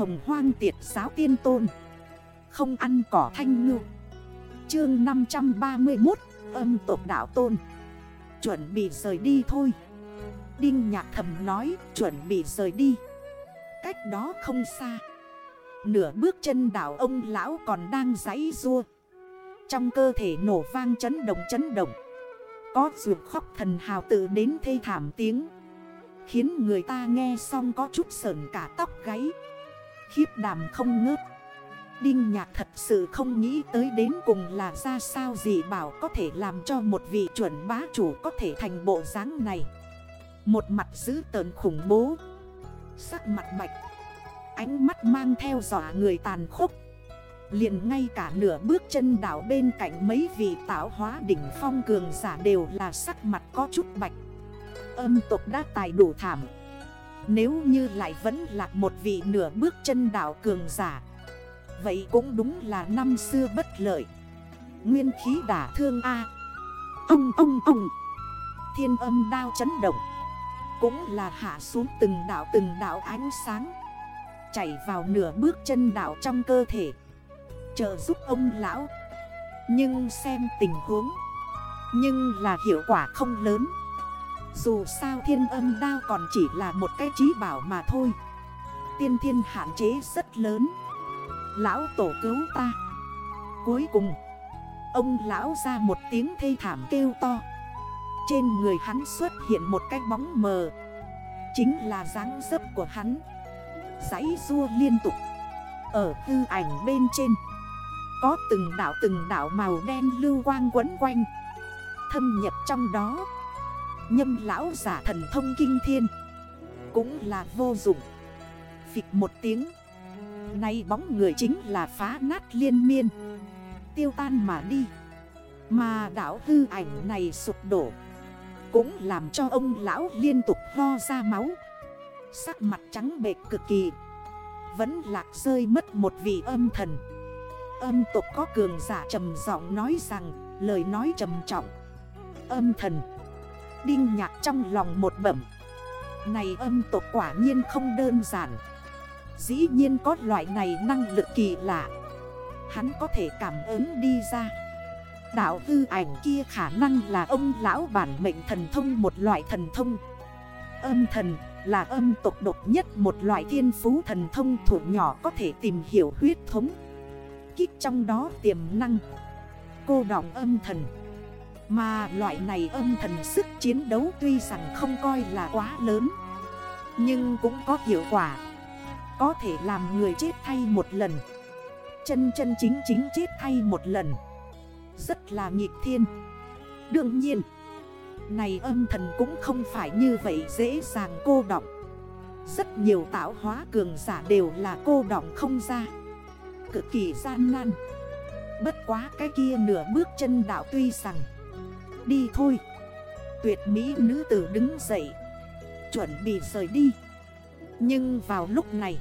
hồng hoang tiệt giáo tiên tôn. Không ăn cỏ thanh ngư. Chương 531 âm tộc đạo tôn. Chuẩn bị rời đi thôi. Đinh nhạc thầm nói, chuẩn bị rời đi. Cách đó không xa. Nửa bước chân đảo ông lão còn đang giấy rua Trong cơ thể nổ vang chấn động chấn động. Có ruột khóc thần hào tự đến thê thảm tiếng. Khiến người ta nghe xong có chút sờn cả tóc gáy. Khiếp đàm không ngớt. Đinh nhạc thật sự không nghĩ tới đến cùng là ra sao gì bảo có thể làm cho một vị chuẩn bá chủ có thể thành bộ dáng này. Một mặt giữ tờn khủng bố. Sắc mặt bạch. Ánh mắt mang theo dọa người tàn khốc. Liền ngay cả nửa bước chân đảo bên cạnh mấy vị tạo hóa đỉnh phong cường giả đều là sắc mặt có chút bạch. Âm tục đã tài đủ thảm. Nếu như lại vẫn là một vị nửa bước chân đảo cường giả, Vậy cũng đúng là năm xưa bất lợi. Nguyên khí đả thương A. Ông ông ông. Thiên âm đao chấn động, Cũng là hạ xuống từng đảo từng đảo ánh sáng, Chảy vào nửa bước chân đảo trong cơ thể. Trợ giúp ông lão. Nhưng xem tình huống, Nhưng là hiệu quả không lớn. Dù sao thiên âm đao còn chỉ là một cái trí bảo mà thôi. Tiên thiên hạn chế rất lớn. Lão tổ cứu ta. Cuối cùng, Ông lão ra một tiếng thê thảm kêu to. Trên người hắn xuất hiện một cái bóng mờ. Chính là dáng dấp của hắn. Giấy rua liên tục. Ở hư ảnh bên trên, Có từng đảo từng đảo màu đen lưu quang quấn quanh. Thâm nhập trong đó. Nhâm lão giả thần thông kinh thiên. Cũng là vô dụng. Phịch một tiếng. Nay bóng người chính là phá nát liên miên. Tiêu tan mà đi. Mà đảo hư ảnh này sụp đổ. Cũng làm cho ông lão liên tục ho ra máu. Sắc mặt trắng bệt cực kỳ. Vẫn lạc rơi mất một vị âm thần. Âm tục có cường giả trầm giọng nói rằng, Lời nói trầm trọng. Âm thần. Đinh nhạc trong lòng một bẩm. Này âm tộc quả nhiên không đơn giản. Dĩ nhiên có loại này năng lực kỳ lạ. Hắn có thể cảm ứng đi ra. Đạo hư ảnh kia khả năng là ông lão bản mệnh thần thông một loại thần thông. Âm thần là âm tộc độc nhất một loại thiên phú thần thông thủ nhỏ có thể tìm hiểu huyết thống. Kích trong đó tiềm năng. Cô đọng âm thần. Mà loại này âm thần sức chiến đấu tuy rằng không coi là quá lớn, Nhưng cũng có hiệu quả. Có thể làm người chết thay một lần. Chân chân chính chính chết thay một lần. Rất là nghịch thiên. Đương nhiên, Này âm thần cũng không phải như vậy dễ dàng cô động. Rất nhiều tạo hóa cường giả đều là cô động không ra. Cực kỳ gian nan. Bất quá cái kia nửa bước chân đạo tuy rằng Đi thôi. Tuyệt mỹ nữ tử đứng dậy, Chuẩn bị rời đi. Nhưng vào lúc này,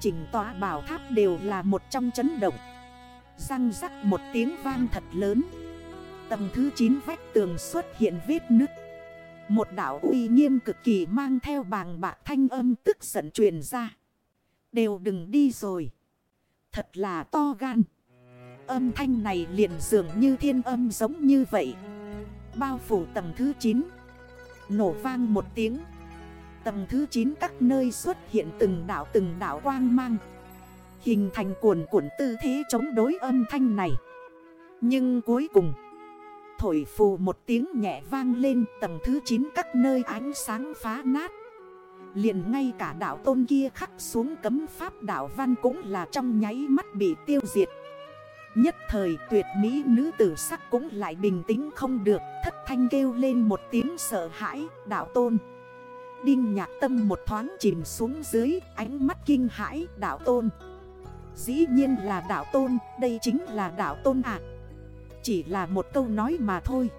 Chỉnh tòa bảo tháp đều là một trong chấn động. Răng rắc một tiếng vang thật lớn. Tầng thứ 9 vách tường xuất hiện vết nứt. Một đảo uy nghiêm cực kỳ mang theo bàng bạc thanh âm tức giận truyền ra. Đều đừng đi rồi. Thật là to gan. Âm thanh này liền dường như thiên âm giống như vậy. Bao phủ tầng thứ 9 Nổ vang một tiếng. Tầng thứ 9 các nơi xuất hiện từng đảo từng đảo quang mang. Hình thành cuồn cuộn tư thế chống đối âm thanh này. Nhưng cuối cùng, Thổi phù một tiếng nhẹ vang lên tầng thứ 9 các nơi ánh sáng phá nát. Liền ngay cả đảo tôn kia khắc xuống cấm pháp đảo văn cũng là trong nháy mắt bị tiêu diệt. Nhất thời tuyệt mỹ nữ tử sắc cũng lại bình tĩnh không được Thất thanh kêu lên một tiếng sợ hãi đảo tôn. Đinh nhạc tâm một thoáng chìm xuống dưới ánh mắt kinh hãi đảo tôn. Dĩ nhiên là đảo tôn, đây chính là đảo tôn ạ Chỉ là một câu nói mà thôi.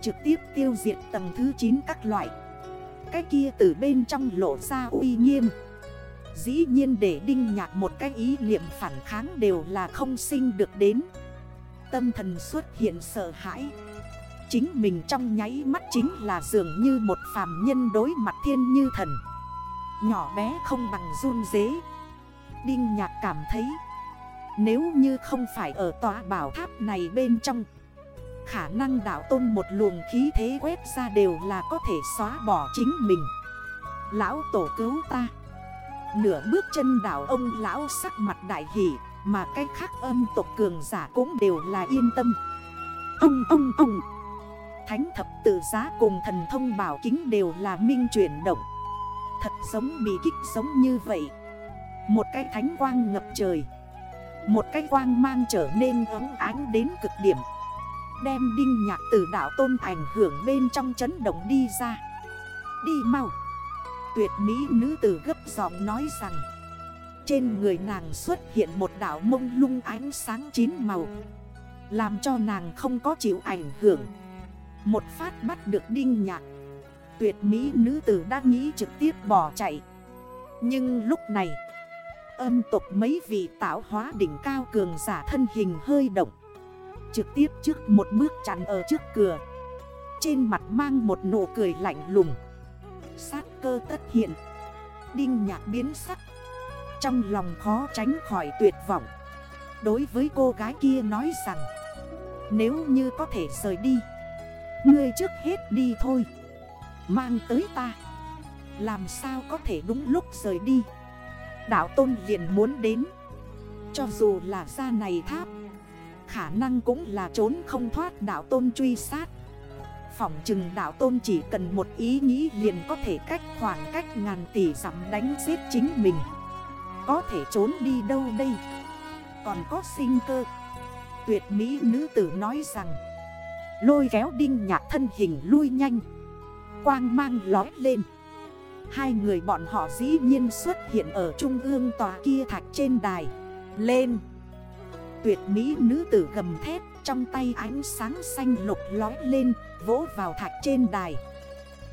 Trực tiếp tiêu diệt tầng thứ 9 các loại. Cái kia từ bên trong lộ ra uy nghiêm. Dĩ nhiên để đinh nhạc một cái ý niệm phản kháng đều là không sinh được đến. Tâm thần xuất hiện sợ hãi. Chính mình trong nháy mắt chính là dường như một phàm nhân đối mặt thiên như thần. Nhỏ bé không bằng run dế Đinh nhạc cảm thấy, Nếu như không phải ở tòa bảo tháp này bên trong, Khả năng đảo tôn một luồng khí thế quét ra đều là có thể xóa bỏ chính mình. Lão tổ cứu ta. Nửa bước chân đảo ông lão sắc mặt đại hỷ, Mà cái khác âm tộc cường giả cũng đều là yên tâm. Ông ông ông. Thánh thập tự giá cùng thần thông bảo kính đều là minh chuyển động. Thật giống bị kích giống như vậy. Một cái thánh quang ngập trời. Một cái quang mang trở nên ấm ánh đến cực điểm. Đem đinh nhạc từ đảo tôn ảnh hưởng bên trong chấn động đi ra. Đi mau. Tuyệt mỹ nữ tử gấp giọng nói rằng, Trên người nàng xuất hiện một đảo mông lung ánh sáng chín màu, Làm cho nàng không có chịu ảnh hưởng. Một phát bắt được đinh nhạc, Tuyệt mỹ nữ tử đã nghĩ trực tiếp bỏ chạy. Nhưng lúc này, Âm tục mấy vị tạo hóa đỉnh cao cường giả thân hình hơi động, Trực tiếp trước một bước chắn ở trước cửa. Trên mặt mang một nụ cười lạnh lùng. Sát cơ tất hiện. Đinh nhạc biến sắc. Trong lòng khó tránh khỏi tuyệt vọng. Đối với cô gái kia nói rằng, Nếu như có thể rời đi, Ngươi trước hết đi thôi. Mang tới ta. Làm sao có thể đúng lúc rời đi? Đạo Tôn liền muốn đến. Cho dù là ra này tháp, Khả năng cũng là trốn không thoát. Đạo Tôn truy sát. Phỏng chừng đạo Tôn chỉ cần một ý nghĩ liền có thể cách khoảng cách ngàn tỷ giảm đánh giết chính mình. Có thể trốn đi đâu đây? Còn có sinh cơ. Tuyệt mỹ nữ tử nói rằng, Lôi kéo đinh nhạc thân hình lui nhanh, quang mang lói lên. Hai người bọn họ dĩ nhiên xuất hiện ở trung ương tòa kia thạch trên đài. Lên. Tuyệt mỹ nữ tử gầm thét. Trong tay ánh sáng xanh lục lói lên, Vỗ vào thạch trên đài.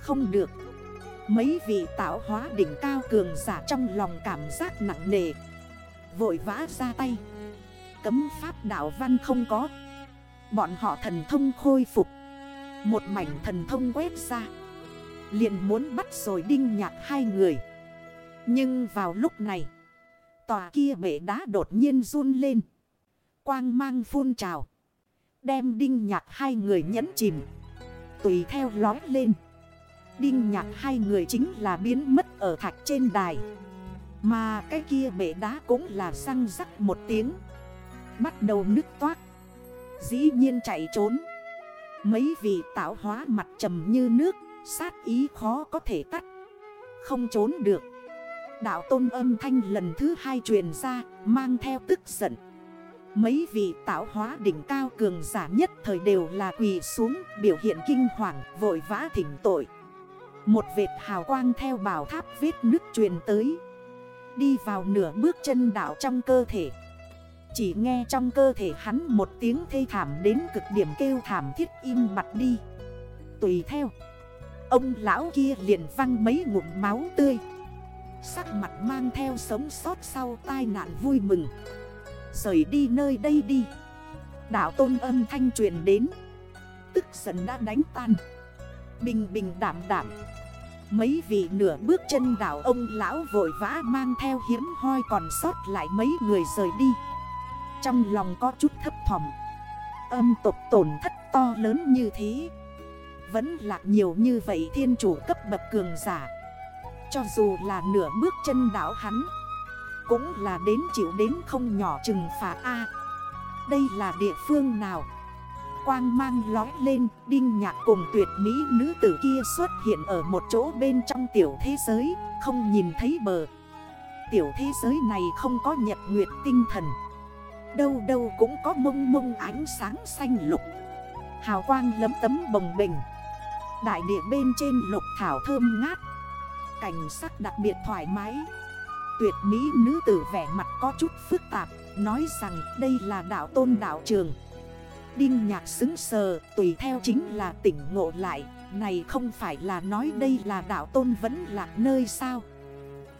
Không được. Mấy vị tạo hóa đỉnh cao cường giả trong lòng cảm giác nặng nề. Vội vã ra tay. Cấm pháp đạo văn không có. Bọn họ thần thông khôi phục. Một mảnh thần thông quét ra. Liền muốn bắt rồi đinh nhạc hai người. Nhưng vào lúc này, Tòa kia bể đá đột nhiên run lên. Quang mang phun trào. Đem đinh nhạc hai người nhấn chìm. Tùy theo lói lên. Đinh nhạc hai người chính là biến mất ở thạch trên đài. Mà cái kia bể đá cũng là răng rắc một tiếng. Bắt đầu nứt toát Dĩ nhiên chạy trốn. Mấy vị tạo hóa mặt trầm như nước, Sát ý khó có thể tắt. Không trốn được. Đạo tôn âm thanh lần thứ hai truyền ra, Mang theo tức giận. Mấy vị tạo hóa đỉnh cao cường giả nhất thời đều là quỳ xuống, Biểu hiện kinh hoàng, vội vã thỉnh tội. Một vệt hào quang theo bảo tháp vết nước truyền tới. Đi vào nửa bước chân đảo trong cơ thể. Chỉ nghe trong cơ thể hắn một tiếng thê thảm đến cực điểm kêu thảm thiết im mặt đi. Tùy theo, Ông lão kia liền văng mấy ngụm máu tươi. Sắc mặt mang theo sống sót sau tai nạn vui mừng. Rời đi nơi đây đi. Đảo tôn âm thanh truyền đến. Tức giận đã đánh tan. Bình bình đảm đảm. Mấy vị nửa bước chân đảo ông lão vội vã mang theo hiếm hoi còn sót lại mấy người rời đi. Trong lòng có chút thấp thỏm. Âm tục tổn thất to lớn như thế. Vẫn lạc nhiều như vậy thiên chủ cấp bậc cường giả. Cho dù là nửa bước chân đảo hắn cũng là đến chịu đến không nhỏ trừng phạt A. Đây là địa phương nào? Quang mang lói lên, Đinh nhạc cùng tuyệt mỹ nữ tử kia xuất hiện ở một chỗ bên trong tiểu thế giới, Không nhìn thấy bờ. Tiểu thế giới này không có nhật nguyệt tinh thần. Đâu đâu cũng có mông mông ánh sáng xanh lục. Hào quang lấm tấm bồng bình Đại địa bên trên lục thảo thơm ngát. Cảnh sắc đặc biệt thoải mái. Tuyệt mỹ nữ tử vẻ mặt có chút phức tạp, Nói rằng đây là đạo tôn đạo trường. Đinh nhạc xứng sờ, Tùy theo chính là tỉnh ngộ lại, Này không phải là nói đây là đạo tôn vẫn là nơi sao?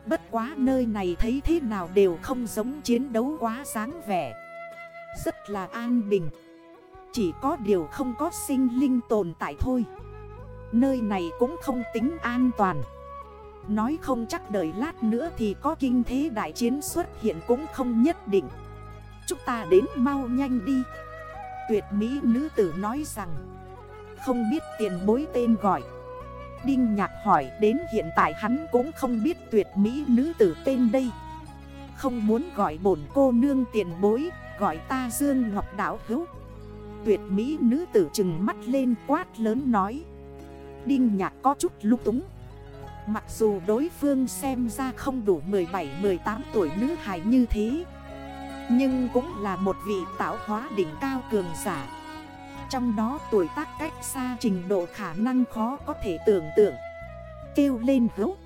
Bất quá nơi này thấy thế nào đều không giống chiến đấu quá sáng vẻ. Rất là an bình. Chỉ có điều không có sinh linh tồn tại thôi. Nơi này cũng không tính an toàn. Nói không chắc đợi lát nữa thì có kinh thế đại chiến xuất hiện cũng không nhất định. Chúng ta đến mau nhanh đi. Tuyệt mỹ nữ tử nói rằng, Không biết tiền bối tên gọi. Đinh nhạc hỏi đến hiện tại hắn cũng không biết tuyệt mỹ nữ tử tên đây. Không muốn gọi bổn cô nương tiền bối, Gọi ta Dương Ngọc Đảo Hữu. Tuyệt mỹ nữ tử chừng mắt lên quát lớn nói. Đinh nhạc có chút lúc túng. Mặc dù đối phương xem ra không đủ 17-18 tuổi nữ hài như thế, Nhưng cũng là một vị tạo hóa đỉnh cao cường giả. Trong đó tuổi tác cách xa trình độ khả năng khó có thể tưởng tượng. Kêu lên hữu